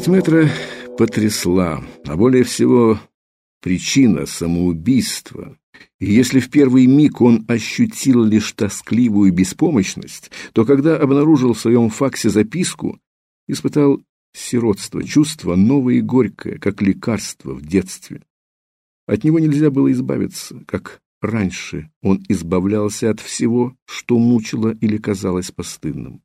Смерть Метра потрясла, а более всего причина самоубийства. И если в первый миг он ощутил лишь тоскливую беспомощность, то когда обнаружил в своем факсе записку, испытал сиротство, чувство новое и горькое, как лекарство в детстве. От него нельзя было избавиться, как раньше он избавлялся от всего, что мучило или казалось постыдным.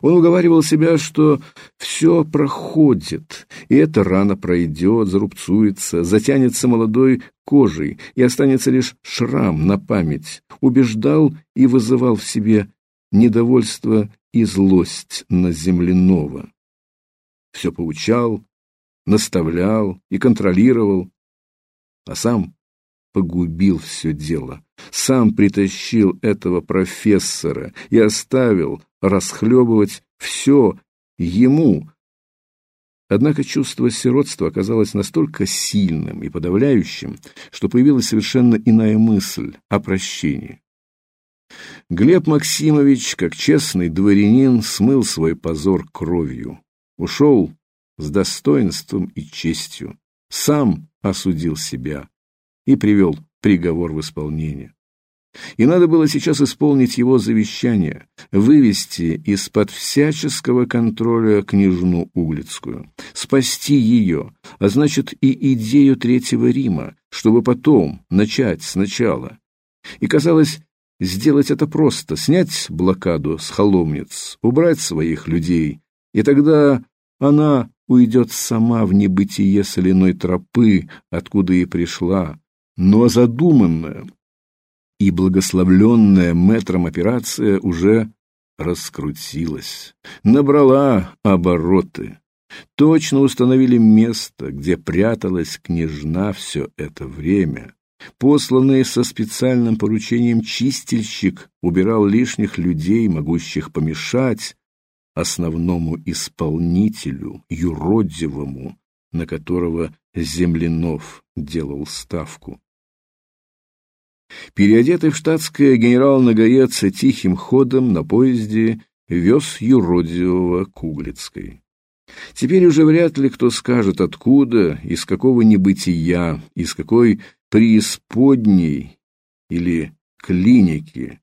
Он уговаривал себя, что все проходит, и эта рана пройдет, зарубцуется, затянется молодой кожей, и останется лишь шрам на память. Убеждал и вызывал в себе недовольство и злость на земляного. Все поучал, наставлял и контролировал, а сам погубил все дело, сам притащил этого профессора и оставил расхлебывать все ему. Однако чувство сиротства оказалось настолько сильным и подавляющим, что появилась совершенно иная мысль о прощении. Глеб Максимович, как честный дворянин, смыл свой позор кровью, ушел с достоинством и честью, сам осудил себя и привел приговор в исполнение. И надо было сейчас исполнить его завещание, вывести из-под всяческого контроля княжну Углицкую, спасти ее, а значит и идею Третьего Рима, чтобы потом начать сначала. И казалось, сделать это просто, снять блокаду с холомниц, убрать своих людей, и тогда она уйдет сама в небытие соляной тропы, откуда и пришла, но задуманная и благословленная мэтром операция уже раскрутилась, набрала обороты. Точно установили место, где пряталась княжна все это время. Посланный со специальным поручением чистильщик убирал лишних людей, могущих помешать основному исполнителю, юродивому, на которого Землянов делал ставку. Переодетый в штатское генерал Нагаец тихим ходом на поезде вез юродивого к Углицкой. Теперь уже вряд ли кто скажет, откуда, из какого небытия, из какой преисподней или клиники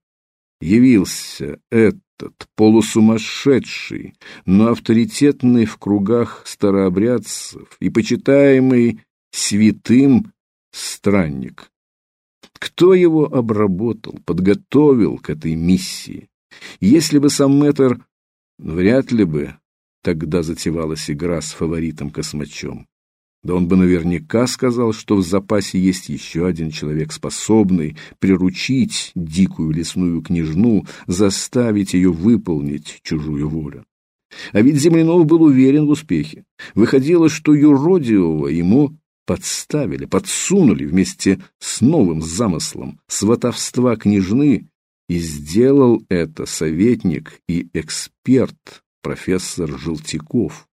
явился этот полусумасшедший, но авторитетный в кругах старообрядцев и почитаемый святым странник. Кто его обработал, подготовил к этой миссии? Если бы сам мэтр, вряд ли бы тогда затевалась игра с фаворитом-космачом. Да он бы наверняка сказал, что в запасе есть еще один человек, способный приручить дикую лесную княжну, заставить ее выполнить чужую волю. А ведь Землянов был уверен в успехе. Выходило, что юродивого ему подставили, подсунули вместе с новым замыслом сватовства княжны, и сделал это советник и эксперт профессор Желтяков.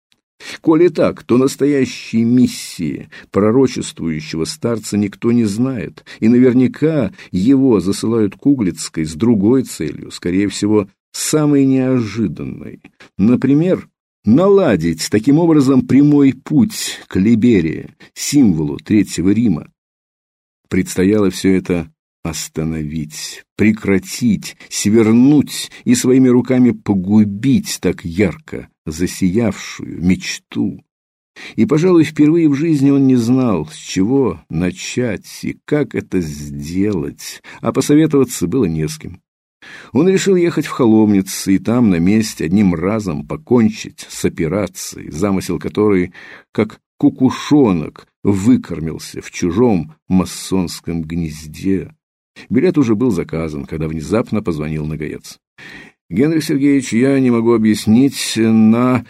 Коли так, то настоящей миссии пророчествующего старца никто не знает, и наверняка его засылают к Углицкой с другой целью, скорее всего, самой неожиданной. Например, наладить таким образом прямой путь к Либерии, символу Третьего Рима. Предстояло все это остановить, прекратить, свернуть и своими руками погубить так ярко засиявшую мечту. И, пожалуй, впервые в жизни он не знал, с чего начать и как это сделать, а посоветоваться было не с кем. Он решил ехать в Холомниц и там на месте одним разом покончить с операцией, замысел которой, как кукушонок, выкормился в чужом масонском гнезде. Билет уже был заказан, когда внезапно позвонил Нагаец. «Генрих Сергеевич, я не могу объяснить на...»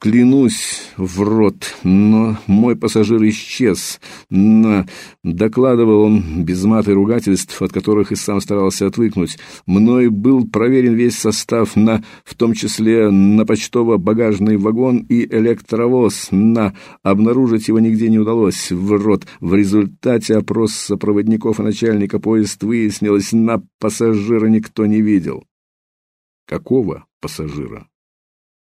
Клянусь в рот, но мой пассажир исчез. На... Докладывал он без маты ругательств, от которых и сам старался отвыкнуть. Мной был проверен весь состав, на, в том числе на почтово-багажный вагон и электровоз. На... Обнаружить его нигде не удалось. В рот. В результате опроса проводников и начальника поезд выяснилось, на пассажира никто не видел. Какого пассажира?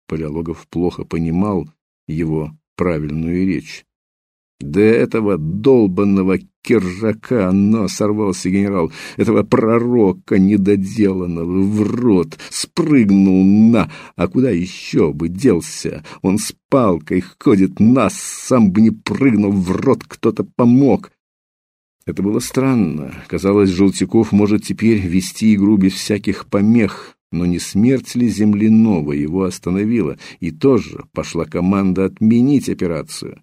Палеологов плохо понимал его правильную речь. «Да этого долбанного киржака, но сорвался генерал, этого пророка недоделанного в рот, спрыгнул на... А куда еще бы делся? Он с палкой ходит, нас сам бы не прыгнул в рот, кто-то помог». Это было странно. Казалось, Желтяков может теперь вести игру без всяких помех, но не смерть ли земляного его остановила, и тоже пошла команда отменить операцию.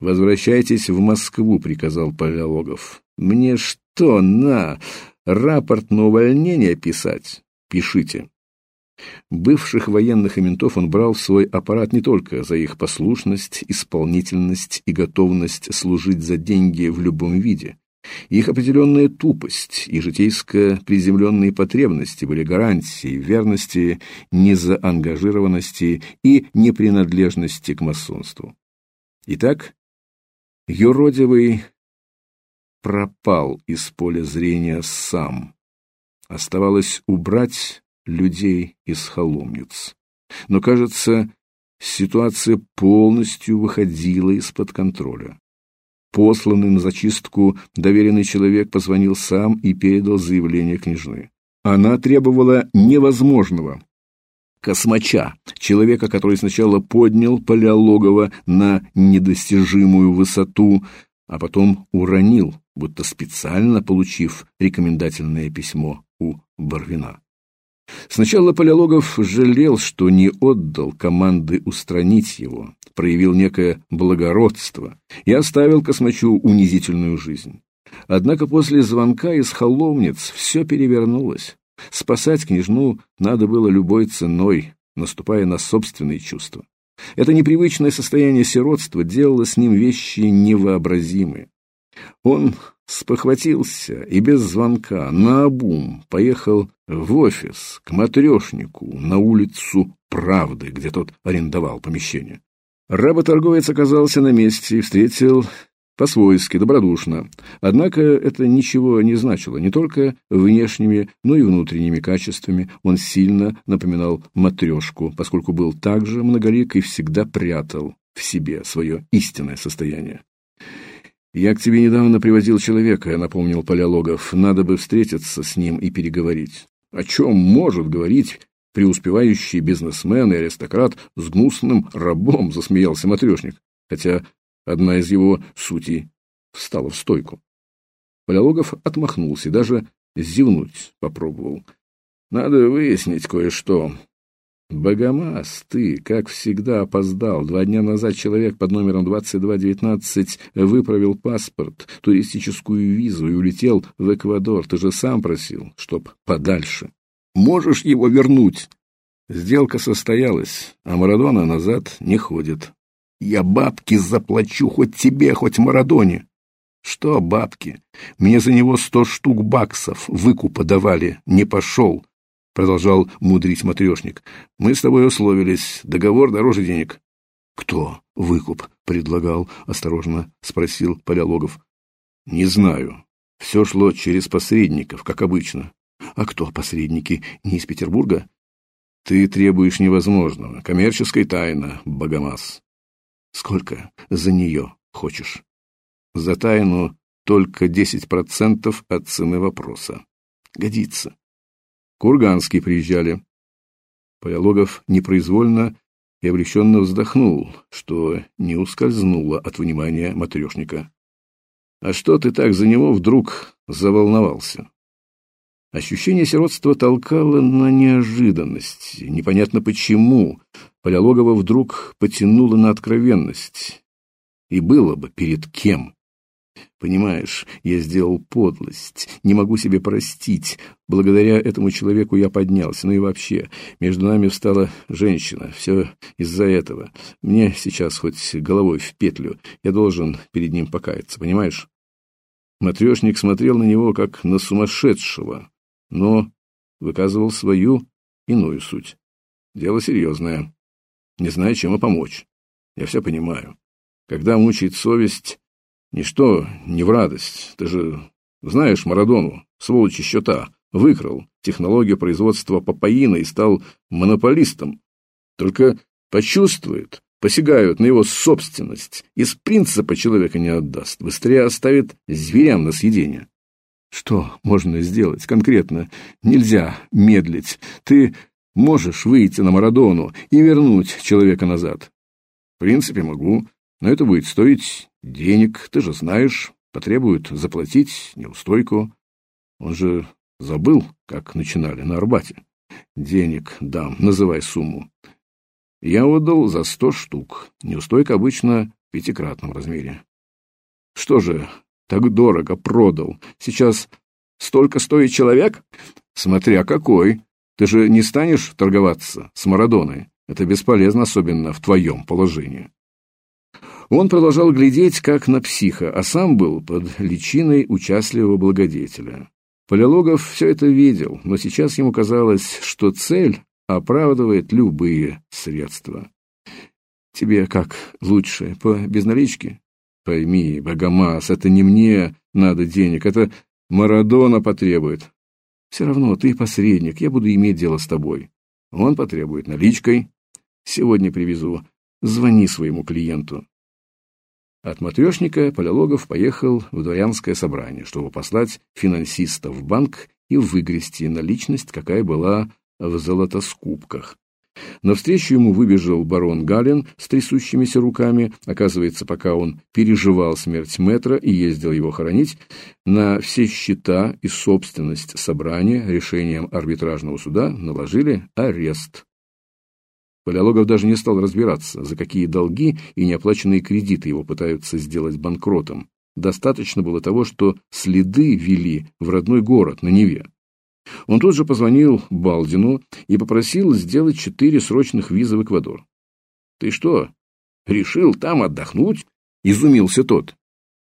«Возвращайтесь в Москву», — приказал Палеологов. «Мне что, на, рапорт на увольнение писать? Пишите». Бывших военных и ментов он брал в свой аппарат не только за их послушность, исполнительность и готовность служить за деньги в любом виде. Их определенная тупость и житейско приземленные потребности были гарантией верности, незаангажированности и непринадлежности к масонству. Итак, Юродивый пропал из поля зрения сам. Оставалось убрать людей из холомниц. Но, кажется, ситуация полностью выходила из-под контроля. Посланный на зачистку доверенный человек позвонил сам и передал заявление княжны. Она требовала невозможного космача, человека, который сначала поднял Палеологова на недостижимую высоту, а потом уронил, будто специально получив рекомендательное письмо у Барвина. Сначала Палеологов жалел, что не отдал команды устранить его, проявил некое благородство и оставил космачу унизительную жизнь. Однако после звонка из холомниц все перевернулось. Спасать княжну надо было любой ценой, наступая на собственные чувства. Это непривычное состояние сиротства делало с ним вещи невообразимые. Он спохватился и без звонка наобум поехал в офис к матрешнику на улицу Правды, где тот арендовал помещение. Работорговец оказался на месте и встретил по-свойски, добродушно. Однако это ничего не значило, не только внешними, но и внутренними качествами. Он сильно напоминал матрешку, поскольку был также многолик и всегда прятал в себе свое истинное состояние. «Я к тебе недавно привозил человека», — напомнил Палеологов. «Надо бы встретиться с ним и переговорить». «О чем может говорить преуспевающий бизнесмен и аристократ с гнусным рабом?» — засмеялся матрешник. Хотя Одна из его сутей встала в стойку. Палеологов отмахнулся и даже зевнуть попробовал. Надо выяснить кое-что. Богомаз, ты, как всегда, опоздал. Два дня назад человек под номером 2219 выправил паспорт, туристическую визу и улетел в Эквадор. Ты же сам просил, чтоб подальше. Можешь его вернуть? Сделка состоялась, а Марадона назад не ходит. Я бабки заплачу хоть тебе, хоть Марадоне. Что бабки? Мне за него сто штук баксов выкупа давали. Не пошел, продолжал мудрить матрешник. Мы с тобой условились. Договор дороже денег. Кто выкуп предлагал? Осторожно спросил Палеологов. Не знаю. Все шло через посредников, как обычно. А кто посредники? Не из Петербурга? Ты требуешь невозможного. Коммерческая тайна, Богомаз. Сколько за нее хочешь? За тайну только 10% от цены вопроса. Годится. Курганский приезжали. Палеологов непроизвольно и облегченно вздохнул, что не ускользнуло от внимания матрешника. А что ты так за него вдруг заволновался? Ощущение сиротства толкало на неожиданность. Непонятно почему. Палеологова вдруг потянуло на откровенность. И было бы перед кем. Понимаешь, я сделал подлость, не могу себе простить. Благодаря этому человеку я поднялся. Ну и вообще, между нами встала женщина. Все из-за этого. Мне сейчас хоть головой в петлю. Я должен перед ним покаяться, понимаешь? Матрешник смотрел на него, как на сумасшедшего но выказывал свою иную суть. Дело серьезное. Не знаю, чем и помочь. Я все понимаю. Когда мучает совесть, ничто не в радость. Ты же знаешь Марадону, сволочь еще та, выкрал технологию производства папаина и стал монополистом. Только почувствует, посягают на его собственность, из принципа человека не отдаст, быстрее оставит зверям на съедение. Что можно сделать конкретно? Нельзя медлить. Ты можешь выйти на Марадону и вернуть человека назад. В принципе, могу, но это будет стоить денег, ты же знаешь, потребуют заплатить неустойку. Он же забыл, как начинали на Арбате. Денег дам, называй сумму. Я отдал за сто штук. Неустойка обычно в пятикратном размере. Что же, так дорого продал? Сейчас столько стоит человек? Смотря какой. Ты же не станешь торговаться с Марадоной. Это бесполезно, особенно в твоем положении. Он продолжал глядеть, как на психа, а сам был под личиной участливого благодетеля. Полилогов все это видел, но сейчас ему казалось, что цель оправдывает любые средства. Тебе как лучше, по безналичке? Пойми, Богомаз, это не мне надо денег, это Марадона потребует. Все равно ты посредник, я буду иметь дело с тобой. Он потребует наличкой. Сегодня привезу. Звони своему клиенту. От матрешника Полялогов поехал в дворянское собрание, чтобы послать финансиста в банк и выгрести наличность, какая была в золотоскупках. Навстречу ему выбежал барон Галин с трясущимися руками. Оказывается, пока он переживал смерть Метра и ездил его хоронить, на все счета и собственность собрания решением арбитражного суда наложили арест. Палеологов даже не стал разбираться, за какие долги и неоплаченные кредиты его пытаются сделать банкротом. Достаточно было того, что следы вели в родной город на Неве. Он тут же позвонил Балдину и попросил сделать четыре срочных виза в Эквадор. «Ты что, решил там отдохнуть?» — изумился тот.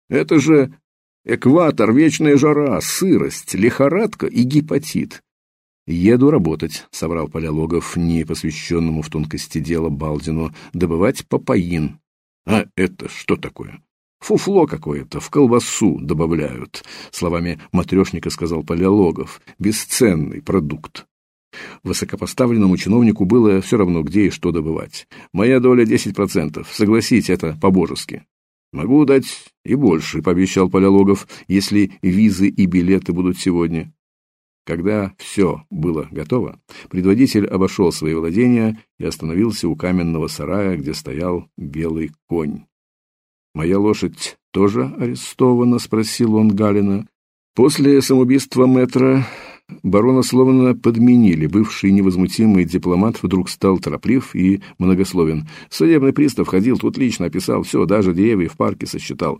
«Это же экватор, вечная жара, сырость, лихорадка и гепатит». «Еду работать», — соврал Полялогов, не посвященному в тонкости дела Балдину, — «добывать папаин». «А это что такое?» Фуфло какое-то, в колбасу добавляют, словами матрешника сказал Палеологов. Бесценный продукт. Высокопоставленному чиновнику было все равно, где и что добывать. Моя доля десять процентов. Согласись, это по-божески. Могу дать и больше, пообещал Палеологов, если визы и билеты будут сегодня. Когда все было готово, предводитель обошел свои владения и остановился у каменного сарая, где стоял белый конь. «Моя лошадь тоже арестована?» — спросил он Галина. После самоубийства мэтра барона словно подменили. Бывший невозмутимый дипломат вдруг стал тороплив и многословен. Судебный пристав ходил, тут лично описал все, даже деревья в парке сосчитал.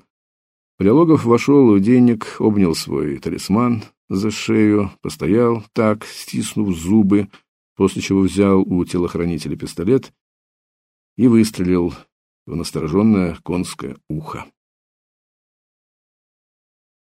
Прилогов вошел в денег, обнял свой талисман за шею, постоял так, стиснув зубы, после чего взял у телохранителя пистолет и выстрелил в настороженное конское ухо.